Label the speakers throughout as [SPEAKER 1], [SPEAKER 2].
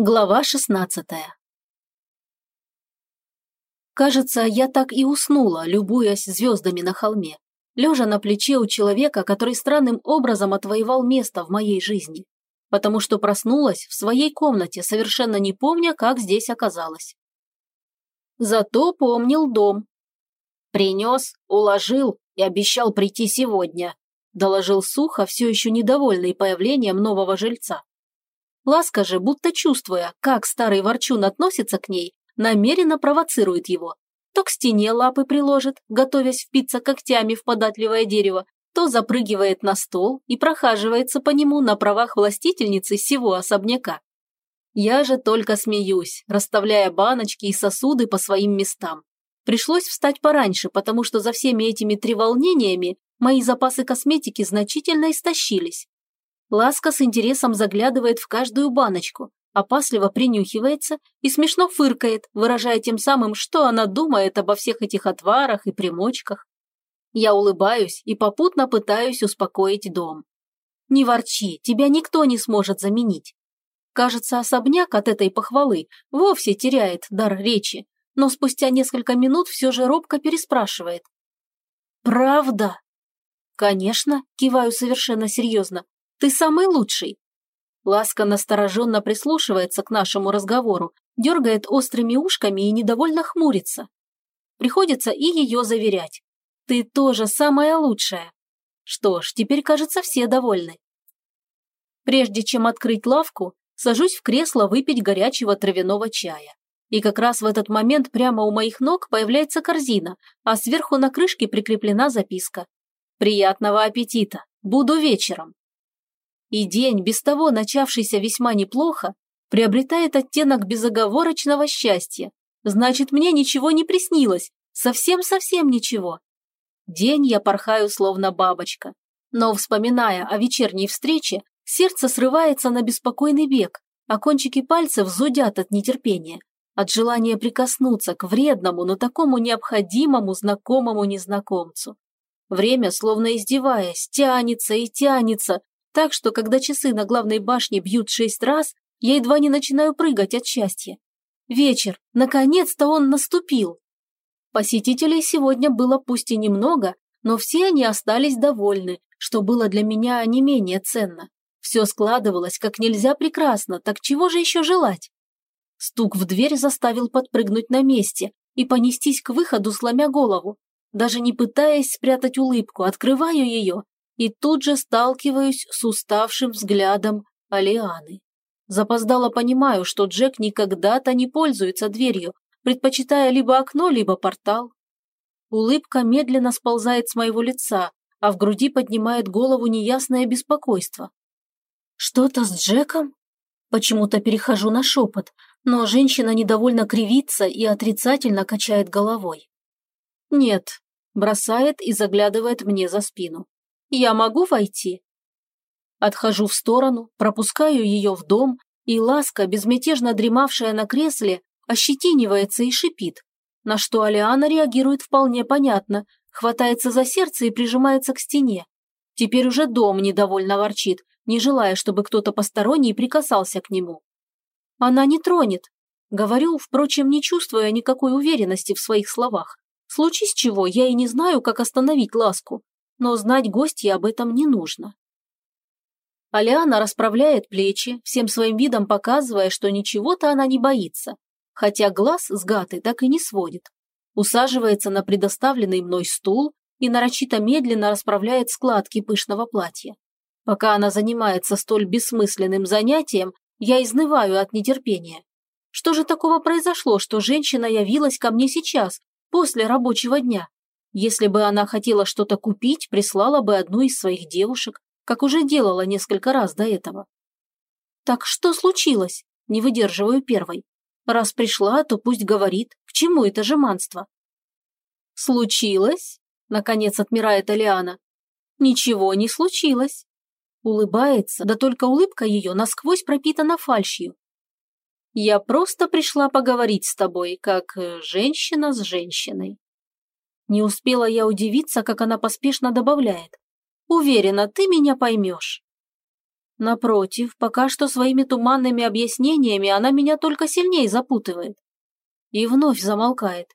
[SPEAKER 1] Глава шестнадцатая Кажется, я так и уснула, любуясь звездами на холме, лежа на плече у человека, который странным образом отвоевал место в моей жизни, потому что проснулась в своей комнате, совершенно не помня, как здесь оказалась. Зато помнил дом. Принес, уложил и обещал прийти сегодня, доложил сухо, все еще недовольный появлением нового жильца. Ласка же, будто чувствуя, как старый ворчун относится к ней, намеренно провоцирует его. То к стене лапы приложит, готовясь впиться когтями в податливое дерево, то запрыгивает на стол и прохаживается по нему на правах властительницы всего особняка. Я же только смеюсь, расставляя баночки и сосуды по своим местам. Пришлось встать пораньше, потому что за всеми этими треволнениями мои запасы косметики значительно истощились. Ласка с интересом заглядывает в каждую баночку, опасливо принюхивается и смешно фыркает, выражая тем самым, что она думает обо всех этих отварах и примочках. Я улыбаюсь и попутно пытаюсь успокоить дом. «Не ворчи, тебя никто не сможет заменить». Кажется, особняк от этой похвалы вовсе теряет дар речи, но спустя несколько минут все же робко переспрашивает. «Правда?» «Конечно», киваю совершенно серьезно. Ты самый лучший!» Ласка настороженно прислушивается к нашему разговору, дергает острыми ушками и недовольно хмурится. Приходится и ее заверять. «Ты тоже самая лучшая!» Что ж, теперь, кажется, все довольны. Прежде чем открыть лавку, сажусь в кресло выпить горячего травяного чая. И как раз в этот момент прямо у моих ног появляется корзина, а сверху на крышке прикреплена записка. «Приятного аппетита! Буду вечером!» И день, без того начавшийся весьма неплохо, приобретает оттенок безоговорочного счастья. Значит, мне ничего не приснилось, совсем-совсем ничего. День я порхаю словно бабочка. Но, вспоминая о вечерней встрече, сердце срывается на беспокойный бег, а кончики пальцев зудят от нетерпения, от желания прикоснуться к вредному, но такому необходимому знакомому незнакомцу. Время, словно издеваясь, тянется и тянется, так что, когда часы на главной башне бьют шесть раз, я едва не начинаю прыгать от счастья. Вечер, наконец-то он наступил. Посетителей сегодня было пусть и немного, но все они остались довольны, что было для меня не менее ценно. Все складывалось как нельзя прекрасно, так чего же еще желать? Стук в дверь заставил подпрыгнуть на месте и понестись к выходу, сломя голову. Даже не пытаясь спрятать улыбку, открываю ее и тут же сталкиваюсь с уставшим взглядом Алианы. Запоздало понимаю, что Джек никогда-то не пользуется дверью, предпочитая либо окно, либо портал. Улыбка медленно сползает с моего лица, а в груди поднимает голову неясное беспокойство. Что-то с Джеком? Почему-то перехожу на шепот, но женщина недовольно кривится и отрицательно качает головой. Нет, бросает и заглядывает мне за спину. Я могу войти?» Отхожу в сторону, пропускаю ее в дом, и Ласка, безмятежно дремавшая на кресле, ощетинивается и шипит, на что Алиана реагирует вполне понятно, хватается за сердце и прижимается к стене. Теперь уже дом недовольно ворчит, не желая, чтобы кто-то посторонний прикасался к нему. Она не тронет. Говорю, впрочем, не чувствуя никакой уверенности в своих словах. Случись чего, я и не знаю, как остановить ласку но знать гостье об этом не нужно. Алиана расправляет плечи, всем своим видом показывая, что ничего-то она не боится, хотя глаз с гаты так и не сводит. Усаживается на предоставленный мной стул и нарочито медленно расправляет складки пышного платья. Пока она занимается столь бессмысленным занятием, я изнываю от нетерпения. Что же такого произошло, что женщина явилась ко мне сейчас, после рабочего дня? Если бы она хотела что-то купить, прислала бы одну из своих девушек, как уже делала несколько раз до этого. Так что случилось? Не выдерживаю первой. Раз пришла, то пусть говорит, к чему это жеманство. Случилось? Наконец отмирает Алиана. Ничего не случилось. Улыбается, да только улыбка ее насквозь пропитана фальшью. Я просто пришла поговорить с тобой, как э, женщина с женщиной. Не успела я удивиться, как она поспешно добавляет. «Уверена, ты меня поймешь». Напротив, пока что своими туманными объяснениями она меня только сильнее запутывает. И вновь замолкает.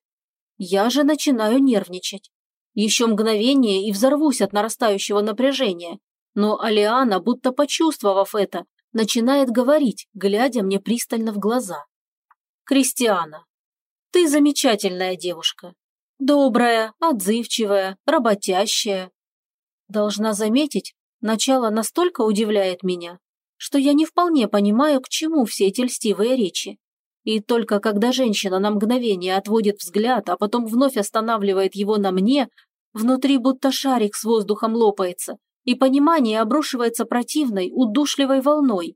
[SPEAKER 1] Я же начинаю нервничать. Еще мгновение и взорвусь от нарастающего напряжения. Но Алиана, будто почувствовав это, начинает говорить, глядя мне пристально в глаза. «Кристиана, ты замечательная девушка. Добрая, отзывчивая, работящая. Должна заметить, начало настолько удивляет меня, что я не вполне понимаю, к чему все эти льстивые речи. И только когда женщина на мгновение отводит взгляд, а потом вновь останавливает его на мне, внутри будто шарик с воздухом лопается, и понимание обрушивается противной, удушливой волной.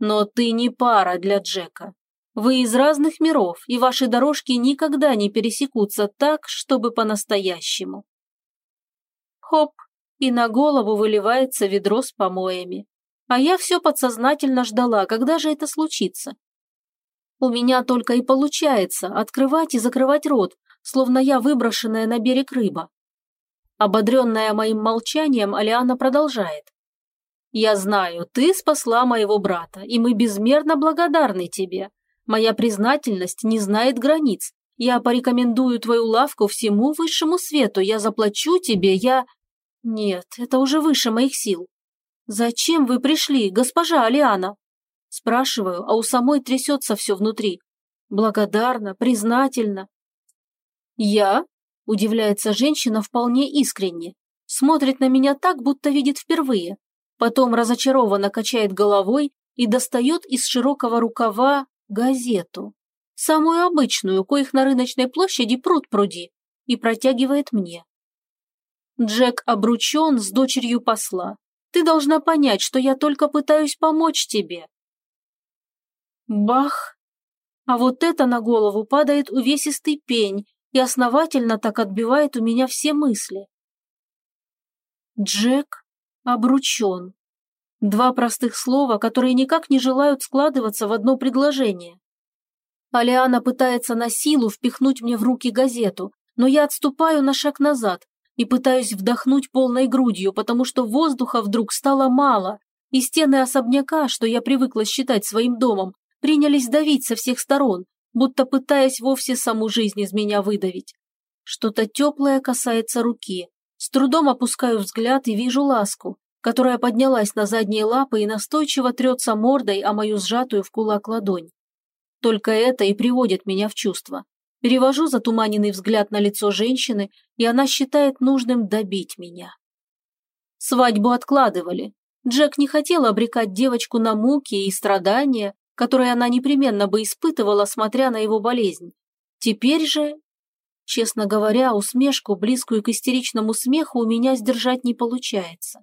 [SPEAKER 1] Но ты не пара для Джека. Вы из разных миров, и ваши дорожки никогда не пересекутся так, чтобы по-настоящему. Хоп, и на голову выливается ведро с помоями. А я все подсознательно ждала, когда же это случится. У меня только и получается открывать и закрывать рот, словно я выброшенная на берег рыба. Ободренная моим молчанием, Алиана продолжает. «Я знаю, ты спасла моего брата, и мы безмерно благодарны тебе. Моя признательность не знает границ. Я порекомендую твою лавку всему высшему свету, я заплачу тебе, я...» «Нет, это уже выше моих сил. Зачем вы пришли, госпожа Алиана?» Спрашиваю, а у самой трясется все внутри. Благодарна, признательна. «Я?» – удивляется женщина вполне искренне. Смотрит на меня так, будто видит впервые. Потом разочарованно качает головой и достает из широкого рукава газету. Самую обычную, коих на рыночной площади пруд пруди, и протягивает мне. Джек обручен с дочерью посла. Ты должна понять, что я только пытаюсь помочь тебе. Бах! А вот это на голову падает увесистый пень и основательно так отбивает у меня все мысли. Джек обручен. Два простых слова, которые никак не желают складываться в одно предложение. Алиана пытается на силу впихнуть мне в руки газету, но я отступаю на шаг назад и пытаюсь вдохнуть полной грудью, потому что воздуха вдруг стало мало, и стены особняка, что я привыкла считать своим домом, принялись давить со всех сторон, будто пытаясь вовсе саму жизнь из меня выдавить. Что-то теплое касается руки. С трудом опускаю взгляд и вижу ласку, которая поднялась на задние лапы и настойчиво трется мордой о мою сжатую в кулак ладонь. Только это и приводит меня в чувство. Перевожу затуманенный взгляд на лицо женщины, и она считает нужным добить меня. Свадьбу откладывали. Джек не хотел обрекать девочку на муки и страдания, которые она непременно бы испытывала, смотря на его болезнь. Теперь же, честно говоря, усмешку, близкую к истеричному смеху, у меня сдержать не получается.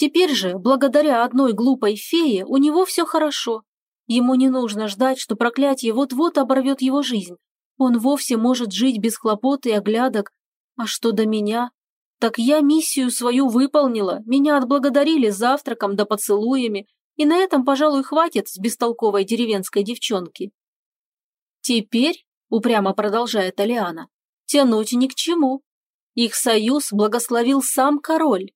[SPEAKER 1] Теперь же, благодаря одной глупой фее, у него все хорошо. Ему не нужно ждать, что проклятие вот-вот оборвет его жизнь. Он вовсе может жить без хлопот и оглядок. А что до меня? Так я миссию свою выполнила, меня отблагодарили завтраком да поцелуями, и на этом, пожалуй, хватит с бестолковой деревенской девчонки. Теперь, упрямо продолжает Алиана, тянуть ни к чему. Их союз благословил сам король.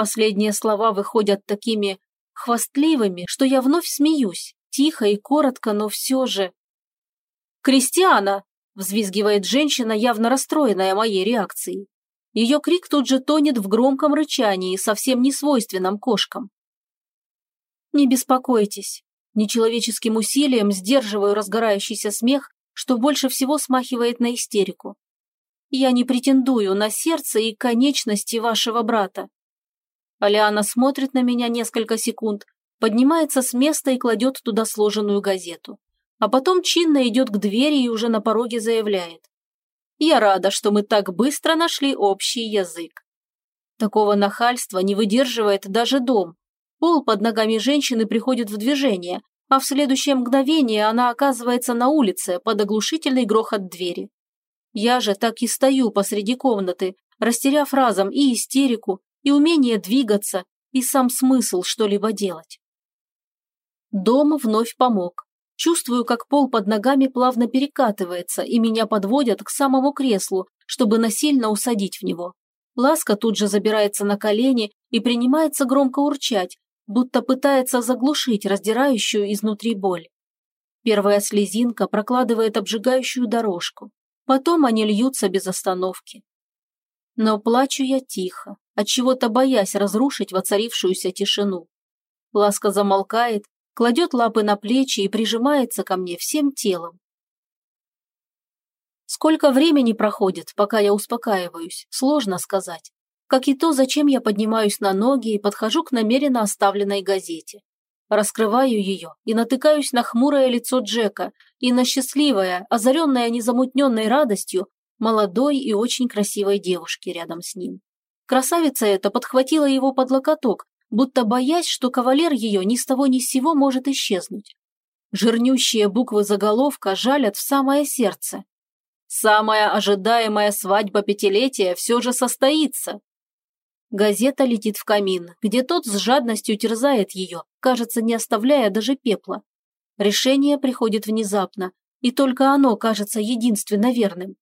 [SPEAKER 1] Последние слова выходят такими хвастливыми, что я вновь смеюсь, тихо и коротко, но все же. «Кристиана!» – взвизгивает женщина, явно расстроенная моей реакцией. Ее крик тут же тонет в громком рычании, совсем не свойственном кошкам. «Не беспокойтесь». Нечеловеческим усилием сдерживаю разгорающийся смех, что больше всего смахивает на истерику. «Я не претендую на сердце и конечности вашего брата. Алиана смотрит на меня несколько секунд, поднимается с места и кладет туда сложенную газету. А потом чинно идет к двери и уже на пороге заявляет. «Я рада, что мы так быстро нашли общий язык». Такого нахальства не выдерживает даже дом. Пол под ногами женщины приходит в движение, а в следующее мгновение она оказывается на улице под оглушительный грохот двери. Я же так и стою посреди комнаты, растеряв разом и истерику, и умение двигаться, и сам смысл что-либо делать. Дом вновь помог. Чувствую, как пол под ногами плавно перекатывается, и меня подводят к самому креслу, чтобы насильно усадить в него. Ласка тут же забирается на колени и принимается громко урчать, будто пытается заглушить раздирающую изнутри боль. Первая слезинка прокладывает обжигающую дорожку, потом они льются без остановки. Но плачу я тихо, от чего то боясь разрушить воцарившуюся тишину. Ласка замолкает, кладет лапы на плечи и прижимается ко мне всем телом. Сколько времени проходит, пока я успокаиваюсь, сложно сказать. Как и то, зачем я поднимаюсь на ноги и подхожу к намеренно оставленной газете. Раскрываю ее и натыкаюсь на хмурое лицо Джека и на счастливое, озаренное незамутненной радостью, молодой и очень красивой девушки рядом с ним. Красавица эта подхватила его под локоток, будто боясь, что кавалер ее ни с того ни с сего может исчезнуть. Жирнющие буквы заголовка жалят в самое сердце. Самая ожидаемая свадьба пятилетия все же состоится. Газета летит в камин, где тот с жадностью терзает ее, кажется, не оставляя даже пепла. Решение приходит внезапно, и только оно кажется единственно верным.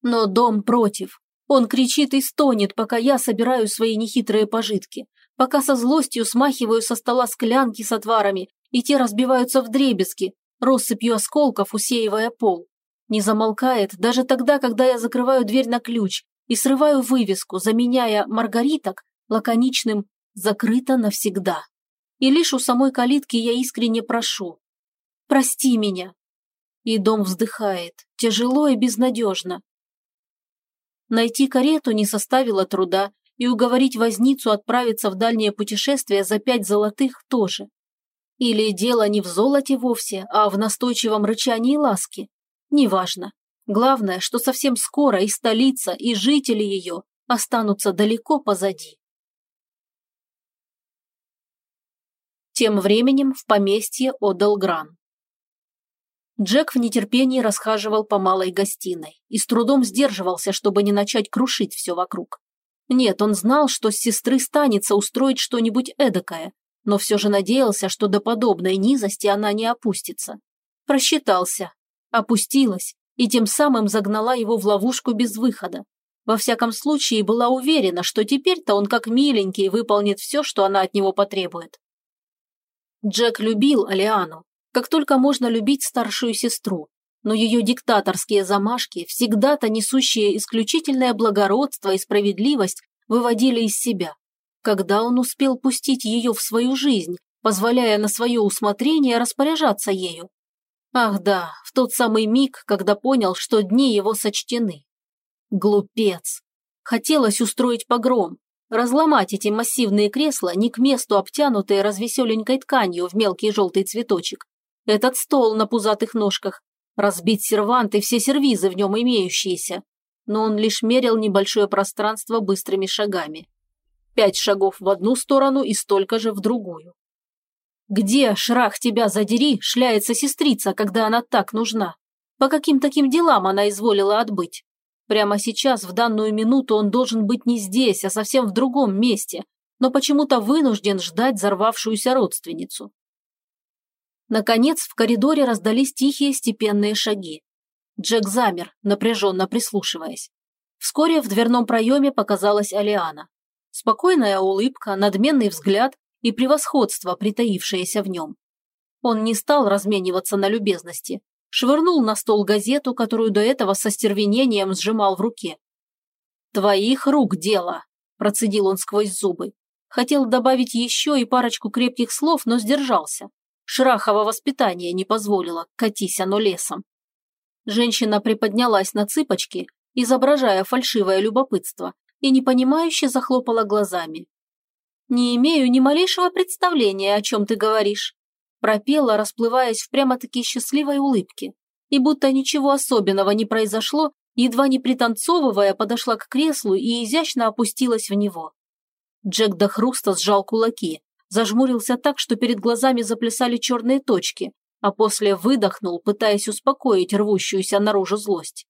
[SPEAKER 1] Но дом против. Он кричит и стонет, пока я собираю свои нехитрые пожитки, пока со злостью смахиваю со стола склянки с отварами, и те разбиваются в дребезги, россыпью осколков усеивая пол. Не замолкает даже тогда, когда я закрываю дверь на ключ, и срываю вывеску, заменяя «Маргариток» лаконичным «закрыто навсегда». И лишь у самой калитки я искренне прошу «Прости меня». И дом вздыхает, тяжело и безнадежно. Найти карету не составило труда, и уговорить возницу отправиться в дальнее путешествие за пять золотых тоже. Или дело не в золоте вовсе, а в настойчивом рычании ласки. Неважно. Главное, что совсем скоро и столица, и жители ее останутся далеко позади. Тем временем в поместье отдал Гран. Джек в нетерпении расхаживал по малой гостиной и с трудом сдерживался, чтобы не начать крушить все вокруг. Нет, он знал, что с сестры станется устроить что-нибудь эдакое, но все же надеялся, что до подобной низости она не опустится. Просчитался. Опустилась и тем самым загнала его в ловушку без выхода. Во всяком случае, была уверена, что теперь-то он как миленький выполнит все, что она от него потребует. Джек любил Алиану, как только можно любить старшую сестру, но ее диктаторские замашки, всегда-то несущие исключительное благородство и справедливость, выводили из себя. Когда он успел пустить ее в свою жизнь, позволяя на свое усмотрение распоряжаться ею? Ах да, в тот самый миг, когда понял, что дни его сочтены. Глупец. Хотелось устроить погром, разломать эти массивные кресла, не к месту обтянутые развеселенькой тканью в мелкий желтый цветочек. Этот стол на пузатых ножках, разбить сервант и все сервизы в нем имеющиеся. Но он лишь мерил небольшое пространство быстрыми шагами. Пять шагов в одну сторону и столько же в другую. Где, шрах тебя задери, шляется сестрица, когда она так нужна? По каким таким делам она изволила отбыть? Прямо сейчас, в данную минуту, он должен быть не здесь, а совсем в другом месте, но почему-то вынужден ждать взорвавшуюся родственницу. Наконец, в коридоре раздались тихие степенные шаги. Джек замер, напряженно прислушиваясь. Вскоре в дверном проеме показалась Алиана. Спокойная улыбка, надменный взгляд и превосходство, притаившееся в нем. Он не стал размениваться на любезности, швырнул на стол газету, которую до этого со стервенением сжимал в руке. «Твоих рук дело», – процедил он сквозь зубы. Хотел добавить еще и парочку крепких слов, но сдержался. Шрахово воспитание не позволило, катись оно лесом. Женщина приподнялась на цыпочки, изображая фальшивое любопытство, и непонимающе захлопала глазами. «Не имею ни малейшего представления, о чем ты говоришь», пропела, расплываясь в прямо-таки счастливой улыбке. И будто ничего особенного не произошло, едва не пританцовывая, подошла к креслу и изящно опустилась в него. Джек до хруста сжал кулаки, зажмурился так, что перед глазами заплясали черные точки, а после выдохнул, пытаясь успокоить рвущуюся наружу злость.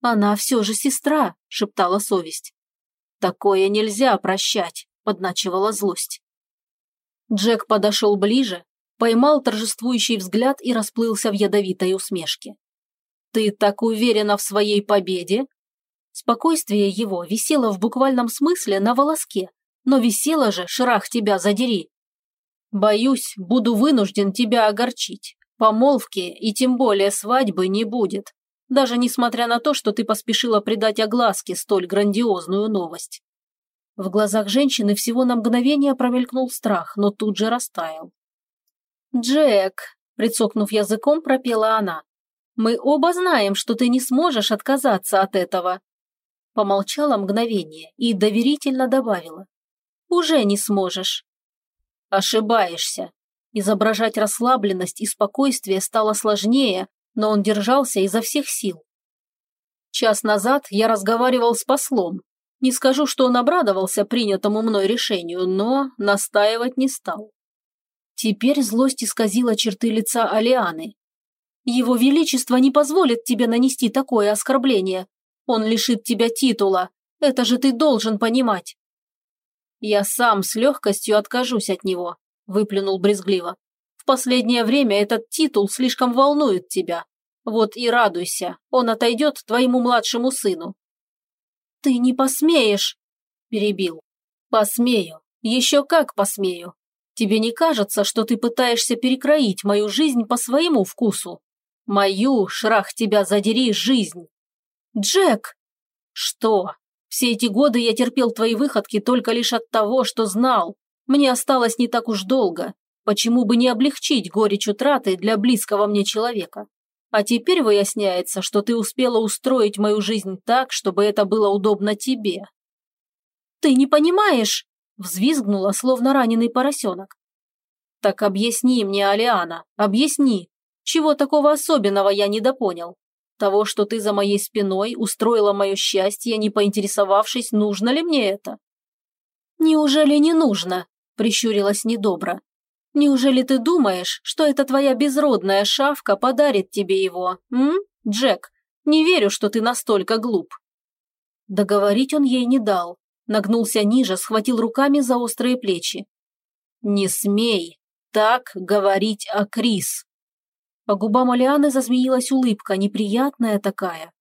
[SPEAKER 1] «Она все же сестра», – шептала совесть. «Такое нельзя прощать», – подначивала злость. Джек подошел ближе, поймал торжествующий взгляд и расплылся в ядовитой усмешке. «Ты так уверена в своей победе?» Спокойствие его висело в буквальном смысле на волоске, но висело же, шрах тебя задери, Боюсь, буду вынужден тебя огорчить. Помолвки и тем более свадьбы не будет, даже несмотря на то, что ты поспешила придать огласке столь грандиозную новость. В глазах женщины всего на мгновение промелькнул страх, но тут же растаял. «Джек», – прицокнув языком, пропела она, – «мы оба знаем, что ты не сможешь отказаться от этого». Помолчала мгновение и доверительно добавила. «Уже не сможешь». «Ошибаешься». Изображать расслабленность и спокойствие стало сложнее, но он держался изо всех сил. Час назад я разговаривал с послом. Не скажу, что он обрадовался принятому мной решению, но настаивать не стал. Теперь злость исказила черты лица Алианы. «Его Величество не позволит тебе нанести такое оскорбление. Он лишит тебя титула. Это же ты должен понимать». «Я сам с легкостью откажусь от него», – выплюнул брезгливо. «В последнее время этот титул слишком волнует тебя. Вот и радуйся, он отойдет твоему младшему сыну». «Ты не посмеешь», – перебил. «Посмею. Еще как посмею. Тебе не кажется, что ты пытаешься перекроить мою жизнь по своему вкусу? Мою, шрах тебя задери, жизнь. Джек! Что? Все эти годы я терпел твои выходки только лишь от того, что знал. Мне осталось не так уж долго. Почему бы не облегчить горечь утраты для близкого мне человека? А теперь выясняется, что ты успела устроить мою жизнь так, чтобы это было удобно тебе. Ты не понимаешь, Взвизгнула, словно раненый поросенок. «Так объясни мне, Алиана, объясни, чего такого особенного я недопонял? Того, что ты за моей спиной устроила мое счастье, не поинтересовавшись, нужно ли мне это?» «Неужели не нужно?» – прищурилась недобро. «Неужели ты думаешь, что эта твоя безродная шавка подарит тебе его, м, Джек? Не верю, что ты настолько глуп». Договорить он ей не дал, нагнулся ниже, схватил руками за острые плечи. «Не смей так говорить о Крис!» По губам Алианы зазмеилась улыбка, неприятная такая.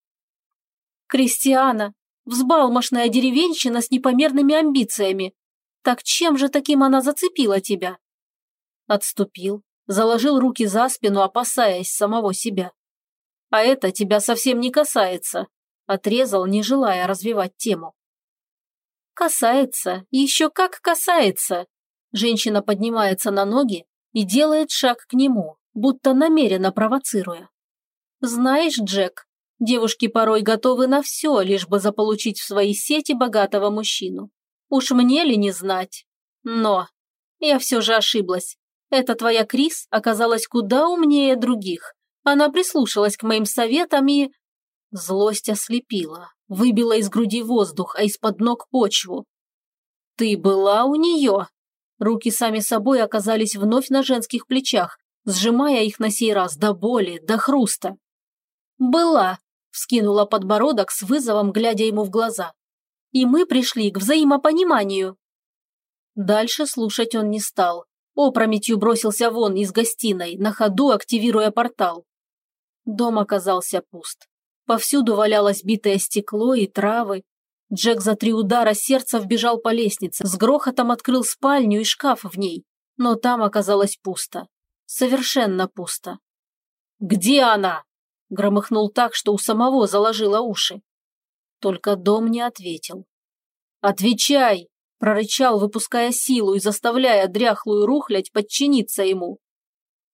[SPEAKER 1] «Кристиана, взбалмошная деревенщина с непомерными амбициями. Так чем же таким она зацепила тебя?» Отступил, заложил руки за спину, опасаясь самого себя. «А это тебя совсем не касается», – отрезал, не желая развивать тему. «Касается, еще как касается!» Женщина поднимается на ноги и делает шаг к нему, будто намеренно провоцируя. «Знаешь, Джек, девушки порой готовы на все, лишь бы заполучить в свои сети богатого мужчину. Уж мне ли не знать? Но я все же ошиблась. Эта твоя Крис оказалась куда умнее других. Она прислушалась к моим советам и... Злость ослепила, выбила из груди воздух, а из-под ног почву. «Ты была у нее?» Руки сами собой оказались вновь на женских плечах, сжимая их на сей раз до боли, до хруста. «Была», – вскинула подбородок с вызовом, глядя ему в глаза. «И мы пришли к взаимопониманию». Дальше слушать он не стал. Опрометью бросился вон из гостиной, на ходу активируя портал. Дом оказался пуст. Повсюду валялось битое стекло и травы. Джек за три удара сердца вбежал по лестнице, с грохотом открыл спальню и шкаф в ней. Но там оказалось пусто. Совершенно пусто. «Где она?» – громыхнул так, что у самого заложило уши. Только дом не ответил. «Отвечай!» – прорычал, выпуская силу и заставляя дряхлую рухлядь подчиниться ему.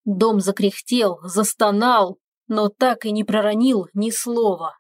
[SPEAKER 1] Дом закряхтел, застонал, но так и не проронил ни слова.